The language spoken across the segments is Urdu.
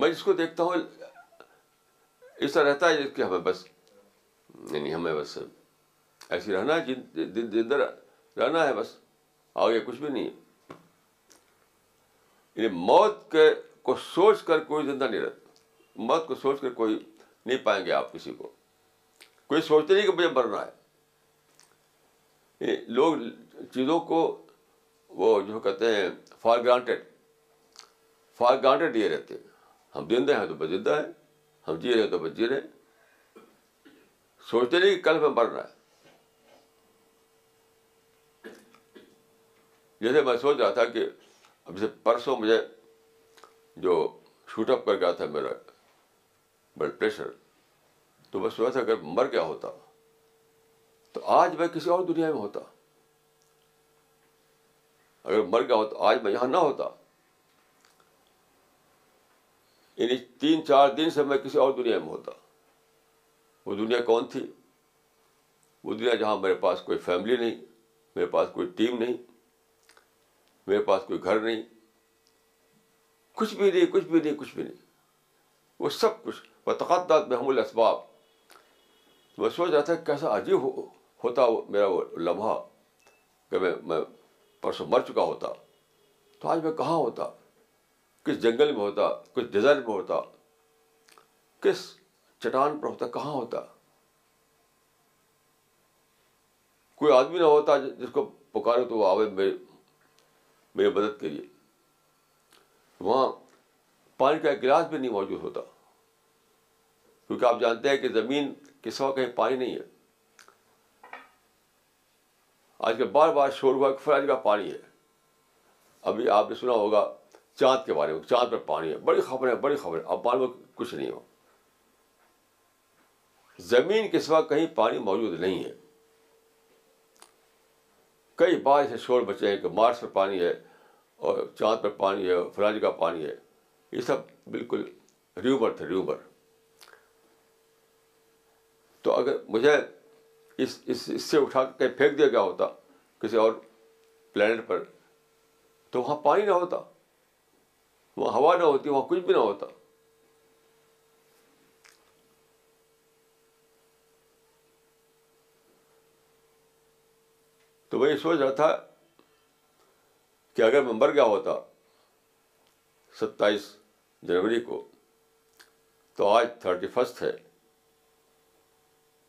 میں جس کو دیکھتا ہوں ایسا رہتا ہے کہ ہمیں بس نہیں ہمیں بس ایسی رہنا ہے زندہ رہنا ہے بس آگے کچھ بھی نہیں ہے۔ یعنی موت کے کو سوچ کر کوئی زندہ نہیں رہتا۔ موت کو سوچ کر کوئی نہیں پائیں گے آپ کسی کو۔ کوئی سوچتے نہیں کہ مجھے مرنا ہے۔ یعنی لوگ چیزوں کو وہ جو کہتے ہیں، فار گرانٹیڈ۔ فار گرانٹیڈ لیے رہتے ہیں۔ ہم زندہ ہیں تو بس زندہ ہیں، ہم جی رہے ہیں تو بس جی رہے ہیں۔ سوچتے نہیں کہ کل میں مرنا ہے۔ جیسے میں سوچ رہا تھا کہ اب جیسے پرسوں مجھے جو شوٹ اپ کر گیا تھا میرا بلڈ پریشر تو میں سوچا تھا اگر مر گیا ہوتا تو آج میں کسی اور دنیا میں ہوتا۔ اگر مر گیا ہوتا آج میں یہاں نہ ہوتا۔ یعنی تین چار دن سے میں کسی اور دنیا میں ہوتا۔ وہ دنیا کون تھی؟ وہ دنیا جہاں میرے پاس کوئی فیملی نہیں، میرے پاس کوئی ٹیم نہیں، میرے پاس کوئی گھر نہیں۔ کچھ بھی نہیں، کچھ بھی نہیں، کچھ بھی نہیں۔ وہ سب کچھ۔ بتقدات میں حمل اسباب میں سوچ رہا تھا کیسا عجیب ہوتا وہ میرا وہ لمحہ کہ میں میں پرسوں مر چکا ہوتا۔ تو آج میں کہاں ہوتا؟ کس جنگل میں ہوتا، کس ڈیزرٹ میں ہوتا، کس چٹان پر ہوتا، کہاں ہوتا؟ کوئی آدمی نہ ہوتا جس کو پکارے تو وہ آوے میرے میری مدد کے لیے۔ وہاں پانی کا ایک گلاس بھی نہیں موجود ہوتا۔ کیونکہ آپ جانتے ہیں کہ زمین کے سوا کہیں پانی نہیں ہے۔ آج کل بار بار شور ہوا کہ فلاں کا پانی ہے۔ ابھی آپ نے سنا ہوگا چاند کے بارے میں، چاند پر پانی ہے، بڑی خبریں بڑی خبریں اب بار میں کچھ نہیں ہو زمین کے سوا کہیں پانی موجود نہیں ہے۔ کئی بار ایسے شور بچے ہیں کہ مارس پر پانی ہے اور چاند پر پانی ہے فلاں کا پانی ہے۔ یہ سب بالکل ریوبر تھے ریوبر تو اگر مجھے اس اس اس سے اٹھا کے کہیں پھینک دیا گیا ہوتا کسی اور پلانٹ پر، تو وہاں پانی نہ ہوتا۔ وہاں ہوا نہ ہوتی، وہاں کچھ بھی نہ ہوتا۔ تو میں یہ سوچ رہا تھا کہ اگر میں مر گیا ہوتا ستائیس جنوری کو، تو آج تھرٹی فسٹ ہے۔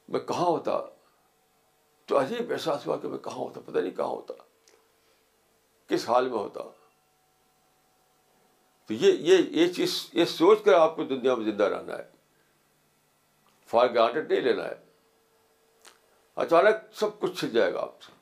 میں کہاں ہوتا؟ تو عجیب احساس ہوا کہ میں کہاں ہوتا، پتہ نہیں کہاں ہوتا، کس حال میں ہوتا۔ تو یہ یہ یہ چیز، یہ سوچ کر آپ کو دنیا میں زندہ رہنا ہے۔ فار گرانٹیڈ نہیں لینا ہے۔ اچانک سب کچھ چھل جائے گا آپ سے۔